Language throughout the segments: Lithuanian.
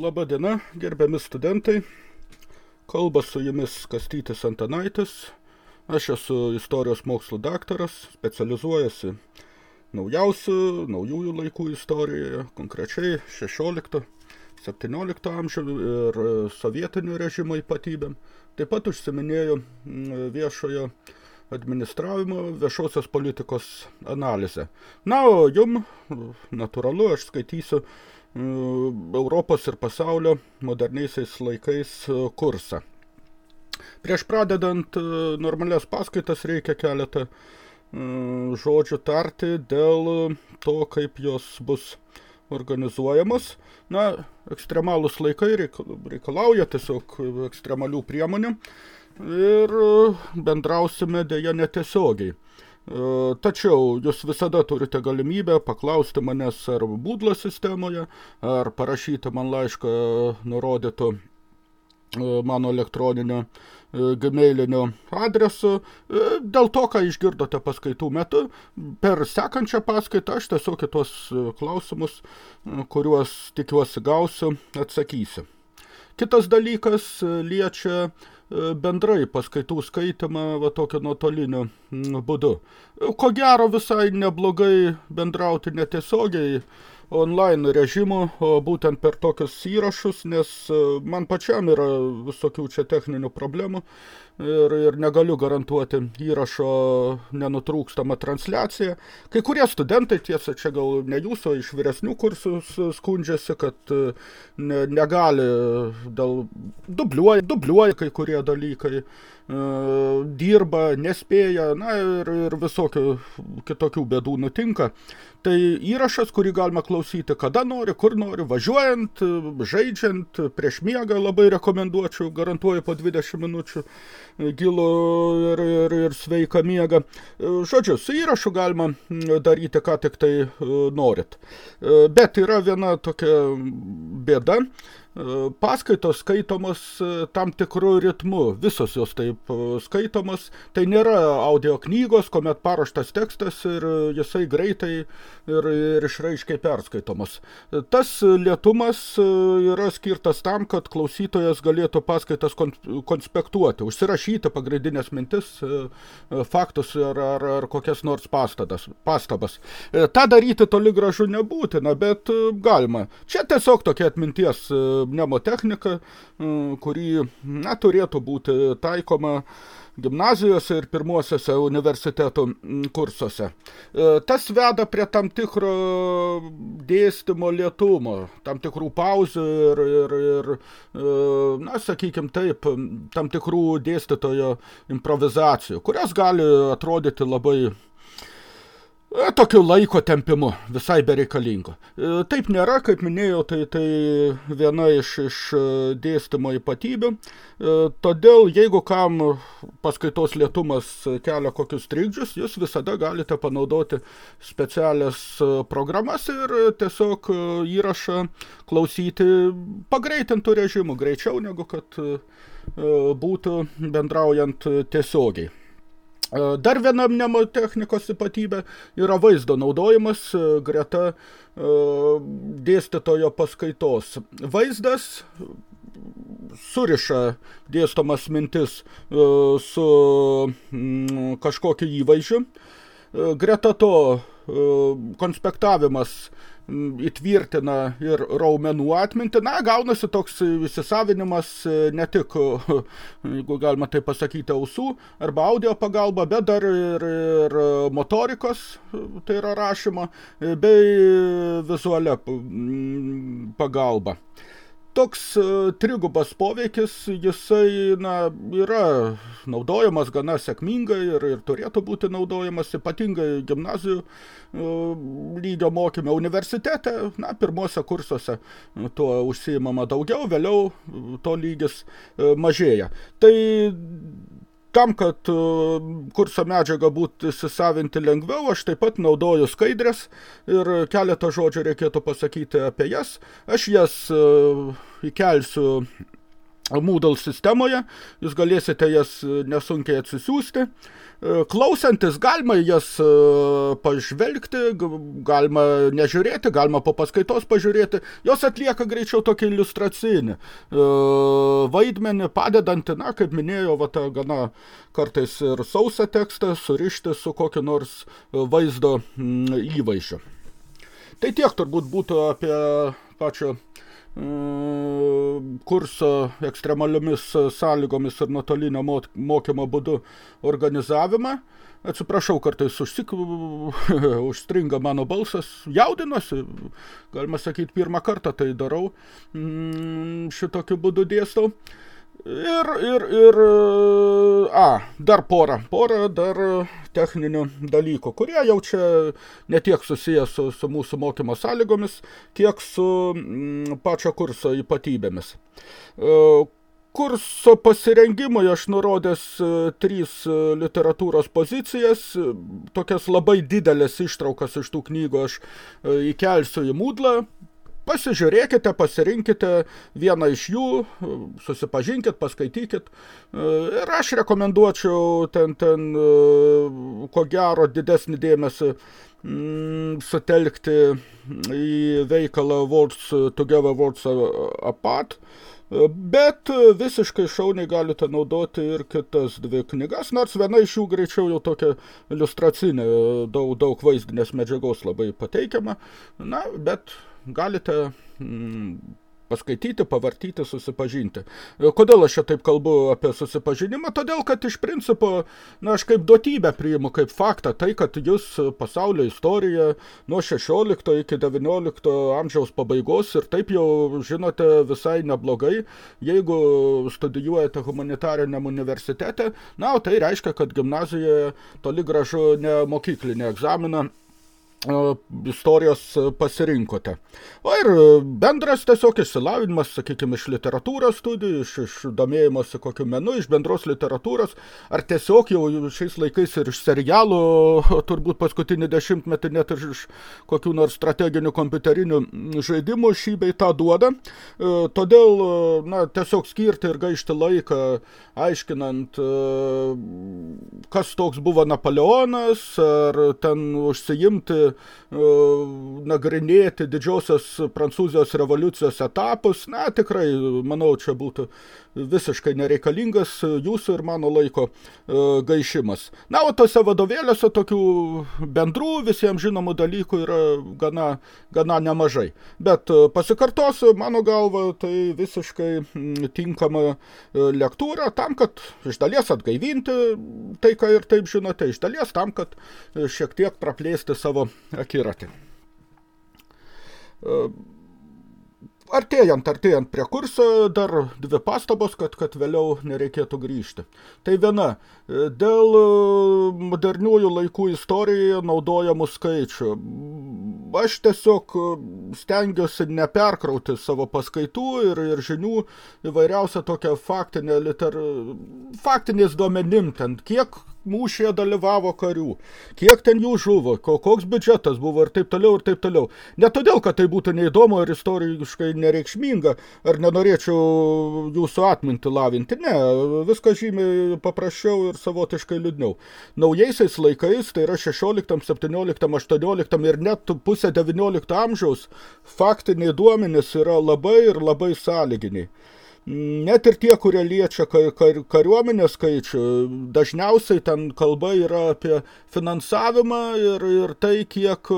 Labą dieną, gerbiami studentai. Kalba su jumis Kastytis Antanaitis. Aš esu istorijos mokslų daktaras, specializuojasi naujausių, naujųjų laikų istorijoje, konkrečiai 16-17 amžių ir sovietinio režimo ypatybėm. Taip pat užsiminėjau viešojo administravimo viešosios politikos analizę. Na, o jum, natūralu, aš skaitysiu Europos ir pasaulio moderniaisiais laikais kursą. Prieš pradedant normalias paskaitas reikia keletą žodžių tarti dėl to, kaip jos bus organizuojamos. Na, ekstremalūs laikai reikalauja tiesiog ekstremalių priemonių ir bendrausime dėja netiesiogiai. Tačiau jūs visada turite galimybę paklausti manęs ar būdlo sistemoje, ar parašyti man laišką nurodytų mano elektroninio gmailinio adresu. Dėl to, ką išgirdote paskaitų metu, per sekančią paskaitą aš tiesiog kitos klausimus, kuriuos tikiuosi gausiu, atsakysiu. Kitas dalykas liečia bendrai paskaitų skaitymą va tokio nuotoliniu būdu. Ko gero visai neblogai bendrauti netiesiogiai online režimu, būtent per tokius įrašus, nes man pačiam yra visokių čia techninių problemų ir, ir negaliu garantuoti įrašo nenutrūkstamą transliaciją. Kai kurie studentai, tiesa, čia gal ne jūsų, iš vyresnių kursų skundžiasi, kad ne, negali, dėl, dubliuoja, dubliuoja kai kurie dalykai, dirba, nespėja, na ir, ir visokių kitokių bėdų nutinka. Tai įrašas, kurį galima klausyti kada nori, kur nori, važiuojant, žaidžiant, prieš miegą labai rekomenduočiau, garantuoju po 20 minučių gilų ir, ir, ir sveiką miegą. Žodžiu, su įrašu galima daryti, ką tik tai norit. Bet yra viena tokia bėda, paskaitos skaitomos tam tikru ritmu, visos jos taip skaitomos, tai nėra audio knygos, kuomet paraštas tekstas ir jisai greitai ir, ir išraiškiai perskaitomos. Tas lietumas yra skirtas tam, kad klausytojas galėtų paskaitas konspektuoti, užsirašyti pagrindinės mintis, faktus ar, ar, ar kokias nors pastadas, pastabas. Ta daryti toli gražu nebūtina, bet galima. Čia tiesiog tokia atminties mnemotechnika, kuri na, turėtų būti taikoma gimnazijose ir pirmuosiuose universitetų kursuose. Tas veda prie tam tikro dėstymo lietumo, tam tikrų pauzių ir, ir, ir na, sakykime taip, tam tikrų dėstytojo improvizacijų, kurias gali atrodyti labai tokiu laiko tempimu, visai bereikalingo. Taip nėra, kaip minėjau, tai, tai viena iš, iš dėstymo ypatybių. Todėl, jeigu kam paskaitos lietumas kelia kokius trikdžius, jūs visada galite panaudoti specialias programas ir tiesiog įrašą klausyti pagreitintų režimų, greičiau negu kad būtų bendraujant tiesiogiai. Dar viena mnemotechnikos ypatybė yra vaizdo naudojimas greta dėstytojo paskaitos. Vaizdas suriša dėstomas mintis su kažkokiu įvaizdžiu. Greta to konspektavimas įtvirtina ir raumenų atmintį. Na, gaunasi toks įsisavinimas ne tik, jeigu galima tai pasakyti, ausų arba audio pagalba, bet dar ir, ir motorikos, tai yra rašymo, bei vizualia pagalba toks trigubas poveikis, jisai na, yra naudojamas gana sėkmingai ir, ir turėtų būti naudojamas ypatingai gimnazijų lygio mokyme universitete, na, pirmuose kursuose tuo užsiimama daugiau, vėliau to lygis mažėja. Tai Tam, kad kurso medžiagą būtų įsisavinti lengviau, aš taip pat naudoju skaidrės ir keletą žodžių reikėtų pasakyti apie jas. Aš jas įkelsiu Moodle sistemoje, jūs galėsite jas nesunkiai atsisiųsti. Klausantis galima jas pažvelgti, galima nežiūrėti, galima po paskaitos pažiūrėti. Jos atlieka greičiau tokį iliustracinį vaidmenį, padedantį, na, kaip minėjau, va, tą gana kartais ir sausą tekstą surišti su kokiu nors vaizdo įvaizdžiu. Tai tiek turbūt būtų apie pačio kurso ekstremaliomis sąlygomis ir nuotolinio mokymo būdu organizavimą. Atsiprašau, kartais užsik... užstringa mano balsas, jaudinuosi, galima sakyti, pirmą kartą tai darau, šitokiu būdu dėstau. Ir, ir, ir, a, dar porą, porą dar techninių dalykų, kurie jau čia netiek susiję su, su mūsų mokymo sąlygomis, kiek su m, pačio kurso ypatybėmis. E, kurso pasirengimui aš nurodęs e, trys e, literatūros pozicijas, tokias labai didelės ištraukas iš tų knygų aš įkelsiu į Moodle, Pasižiūrėkite, pasirinkite vieną iš jų, susipažinkit, paskaitykit. Ir aš rekomenduočiau ten, ten ko gero, didesnį dėmesį mm, sutelkti į veikalą Words Together, Words Apart, bet visiškai šauniai galite naudoti ir kitas dvi knygas, nors viena iš jų greičiau jau tokia iliustracinė, daug, daug vaizdinės medžiagos labai pateikiama, na, bet galite mm, paskaityti, pavartyti, susipažinti. Kodėl aš čia taip kalbu apie susipažinimą? Todėl, kad iš principo, na, aš kaip duotybę priimu, kaip faktą, tai, kad jūs pasaulio istoriją nuo 16 iki 19 amžiaus pabaigos ir taip jau žinote visai neblogai, jeigu studijuojate humanitariniam universitete, na, o tai reiškia, kad gimnazijoje toli gražu ne mokyklinį egzaminą istorijos pasirinkote. O ir bendras tiesiog išsilavinimas, sakykime, iš literatūros studijų, iš, iš domėjimosi kokiu menu, iš bendros literatūros, ar tiesiog jau šiais laikais ir iš serialų, turbūt paskutinį dešimtmetį net ir iš kokių nors strateginių kompiuterinių žaidimų šį bei tą duoda. Todėl, na, tiesiog skirti ir gaišti laiką, aiškinant, kas toks buvo Napoleonas, ar ten užsiimti nagrinėti didžiosios Prancūzijos revoliucijos etapus, na, tikrai, manau, čia būtų visiškai nereikalingas jūsų ir mano laiko gaišimas. Na, o tose vadovėliuose tokių bendrų visiems žinomų dalykų yra gana, gana nemažai. Bet pasikartosiu, mano galva, tai visiškai tinkama lektūra tam, kad iš dalies atgaivinti tai, ką ir taip žinote, iš dalies tam, kad šiek tiek praplėsti savo akiratį. Artėjant, artėjant prie kurso, dar dvi pastabos, kad, kad vėliau nereikėtų grįžti. Tai viena, dėl moderniųjų laikų istorijoje naudojamų skaičių. Aš tiesiog stengiuosi neperkrauti savo paskaitų ir, ir žinių įvairiausią tokią faktinę liter... faktinės duomenim ten, kiek mūšyje dalyvavo karių, kiek ten jų žuvo, koks biudžetas buvo ir taip toliau ir taip toliau. Ne todėl, kad tai būtų neįdomu ir istoriškai nereikšminga, ar nenorėčiau jūsų atminti lavinti, ne, viskas žymiai paprasčiau ir savotiškai liūdniau. Naujaisiais laikais, tai yra 16, 17, 18 ir net pusė 19 amžiaus, faktiniai duomenys yra labai ir labai sąlyginiai net ir tie, kurie liečia kar, kar, kariuomenės skaičių, dažniausiai ten kalba yra apie finansavimą ir, ir tai, kiek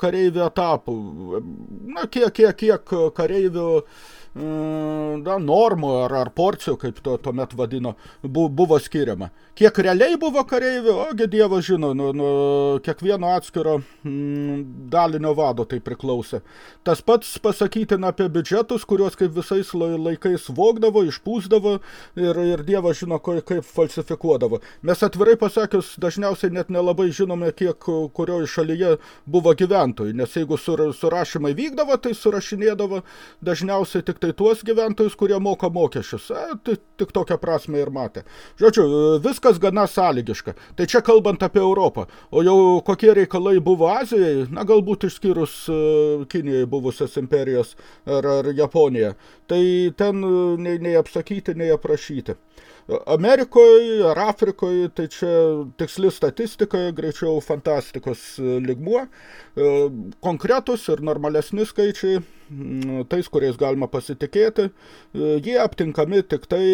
kareivių etapų, na, kiek, kiek, kiek kareivių na, normų ar, ar porcijų, kaip to tuomet vadino, bu, buvo skiriama. Kiek realiai buvo kareivių, ogi Dievas žino, nuo, nuo kiekvieno atskiro mm, dalinio vado tai priklausė. Tas pats pasakytina apie biudžetus, kuriuos kaip visais laikais vogdavo, išpūsdavo ir, ir Dievas žino, kaip falsifikuodavo. Mes atvirai pasakius, dažniausiai net nelabai žinome, kiek kurioje šalyje buvo gyventojų, nes jeigu sur, surašymai vykdavo, tai surašinėdavo dažniausiai tik tai tuos gyventojus, kurie moka mokesčius. E, tai tik tokią prasme ir matė. Žodžiu, viskas gana sąlygiška. Tai čia kalbant apie Europą. O jau kokie reikalai buvo Azijoje, na galbūt išskyrus uh, Kinijai buvusias imperijos ar, ar Japoniją. Tai ten uh, nei, nei apsakyti, nei aprašyti. Amerikoje ar Afrikoje, tai čia tiksli statistika, greičiau fantastikos ligmuo, konkretus ir normalesni skaičiai, tais, kuriais galima pasitikėti, jie aptinkami tik tai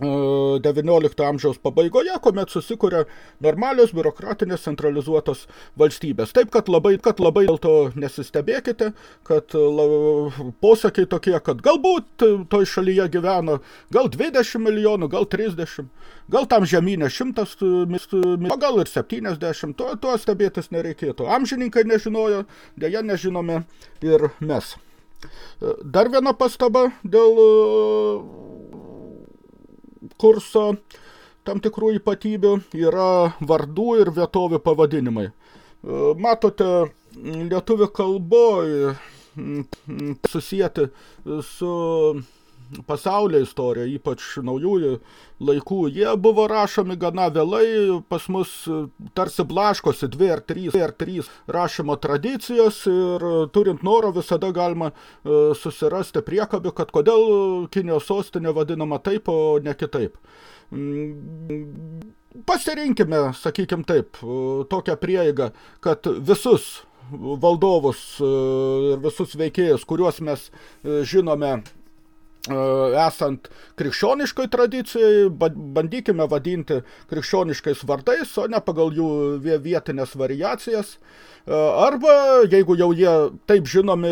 XIX amžiaus pabaigoje, kuomet susikuria normalios biurokratinės centralizuotos valstybės. Taip, kad labai, kad labai dėl to nesistebėkite, kad la, posakiai tokie, kad galbūt toj šalyje gyveno gal 20 milijonų, gal 30, gal tam žemynė 100 milijonų, gal ir 70, to, to stebėtis nereikėtų. Amžininkai nežinojo, dėja nežinome ir mes. Dar viena pastaba dėl kurso tam tikrų ypatybių yra vardų ir vietovių pavadinimai. Matote, lietuvių kalboje susijęti su pasaulio istorija, ypač naujųjų laikų, jie buvo rašomi gana vėlai, pas mus tarsi blaškosi dvi ar trys, ar trys rašymo tradicijos ir turint noro visada galima susirasti priekabių, kad kodėl Kinijos sostinė vadinama taip, o ne kitaip. Pasirinkime, sakykim taip, tokią prieigą, kad visus valdovus ir visus veikėjus, kuriuos mes žinome esant krikščioniškai tradicijai, bandykime vadinti krikščioniškais vardais, o ne pagal jų vietinės variacijas. Arba, jeigu jau jie taip žinomi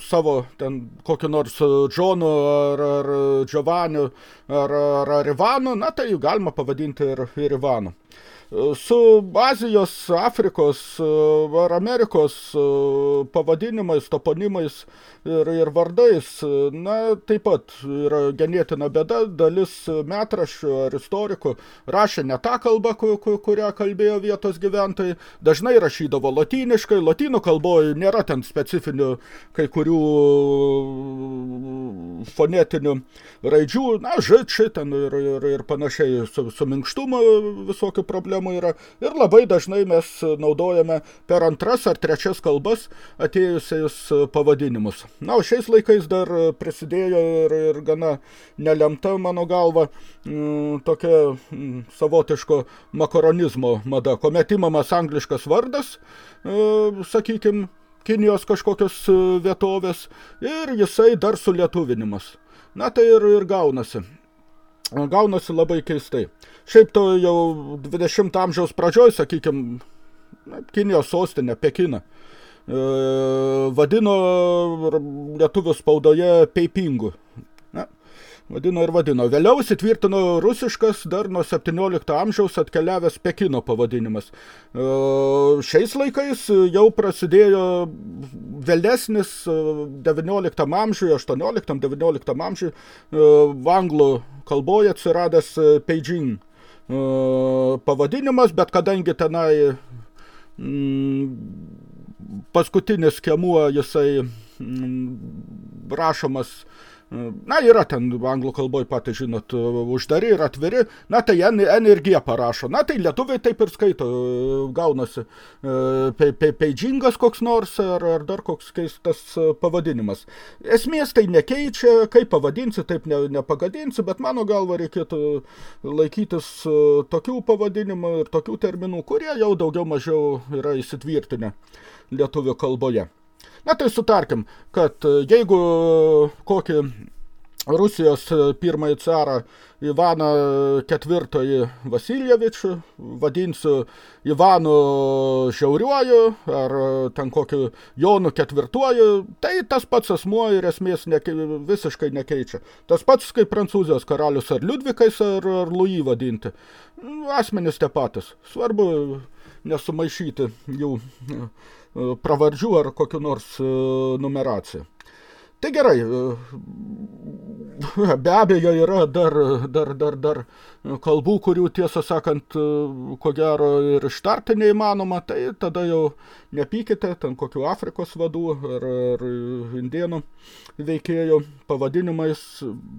savo ten kokiu nors Džonu ar, ar Giovanniu ar, ar, ar Ivanu, na tai galima pavadinti ir, ir Ivanu. Su Azijos, Afrikos ar Amerikos pavadinimais, toponimais ir, ir vardais, na, taip pat yra genėtina bėda, dalis metraščių ar istorikų rašė ne tą kalbą, kurią kalbėjo vietos gyventojai, dažnai rašydavo lotyniškai, lotynų kalboje nėra ten specifinių kai kurių fonetinių raidžių, na, žit, šitin ir, ir, ir panašiai su, su minkštumo visokių problemų yra ir labai dažnai mes naudojame per antras ar trečias kalbas atėjusiais pavadinimus. Na, o šiais laikais dar prisidėjo ir, ir gana nelemta, mano galva, m, tokia m, savotiško makaronizmo mada, kuomet imamas angliškas vardas, e, sakykime, Kinijos kažkokios vietovės ir jisai dar sulietuvinimas. Na tai ir, ir gaunasi gaunasi labai keistai. Šiaip to jau 20 amžiaus pradžioj, sakykime, Kinijos sostinė, Pekina, e, vadino lietuvių spaudoje Peipingu vadino ir vadino. Vėliau įsitvirtino rusiškas dar nuo 17 amžiaus atkeliavęs Pekino pavadinimas. E, šiais laikais jau prasidėjo vėlesnis 19 amžiui, 18-19 amžiui anglų kalboje atsiradęs Peidžin pavadinimas, bet kadangi tenai paskutinis kemuo jisai rašomas Na, yra ten anglų kalboj patys, žinot, uždari ir atviri, na, tai N, N ir G parašo. Na, tai lietuviai taip ir skaito, gaunasi pe, pe, peidžingas koks nors ar, ar dar koks keistas pavadinimas. Esmės tai nekeičia, kaip pavadinsi, taip ne, nepagadinsi, bet mano galva reikėtų laikytis tokių pavadinimų ir tokių terminų, kurie jau daugiau mažiau yra įsitvirtinę lietuvių kalboje. Na tai sutarkim, kad e, jeigu kokį Rusijos e, pirmąjį carą Ivaną ketvirtąjį Vasiljevičių vadinsiu Ivanu Žiauriuoju ar ten kokiu Jonu ketvirtuoju, tai tas pats asmuo ir esmės neke, visiškai nekeičia. Tas pats kaip prancūzijos karalius ar Liudvikais ar, ar Louis vadinti. Asmenys tie patys. Svarbu nesumaišyti jų E, pravardžių ar kokiu nors e, numeracija. Tai gerai, e, be abejo yra dar, dar, dar, dar kalbų, kurių tiesą sakant, ko gero ir ištarti neįmanoma, tai tada jau nepykite, ten kokių Afrikos vadų ar, ar indienų veikėjų pavadinimais.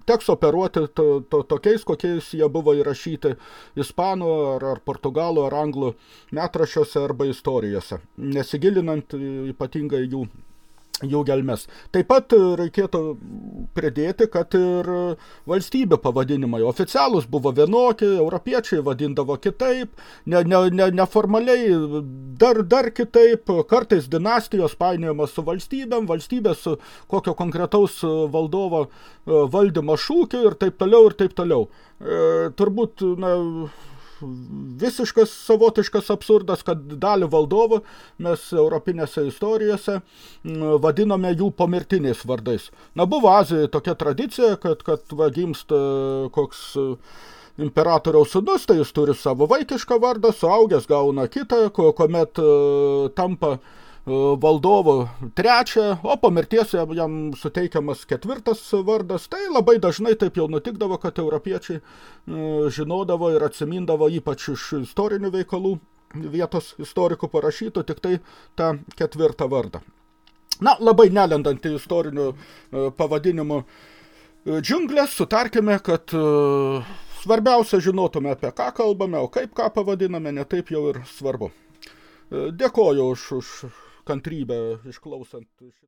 Teks operuoti to, to, tokiais, kokiais jie buvo įrašyti ispanų ar, ar portugalų ar anglų metrašiuose arba istorijose, nesigilinant ypatingai jų jų gelmes. Taip pat e, reikėtų pridėti, kad ir valstybių pavadinimai oficialūs buvo vienokie, europiečiai vadindavo kitaip, ne, ne, ne, neformaliai dar, dar kitaip, kartais dinastijos painiojamas su valstybėm, valstybės su kokio konkretaus valdovo e, valdymo šūkiu ir taip toliau ir taip toliau. E, turbūt, na, visiškas savotiškas absurdas, kad dalį valdovų mes europinėse istorijose vadinome jų pomirtiniais vardais. Na, buvo Azijoje tokia tradicija, kad, kad va, gimsta koks imperatoriaus sūnus, tai jis turi savo vaikišką vardą, suaugęs gauna kitą, kuomet tampa uh, E, valdovo trečią, o po mirties jam suteikiamas ketvirtas vardas. Tai labai dažnai taip jau nutikdavo, kad europiečiai e, žinodavo ir atsimindavo ypač iš istorinių veikalų vietos istorikų parašytų tik tai tą ketvirtą vardą. Na, labai nelendant į istorinių e, pavadinimų džiunglės, sutarkime, kad svarbiausia žinotume, apie ką kalbame, o kaip ką pavadiname, netaip jau ir svarbu. Dėkoju už, už kantrybę išklausant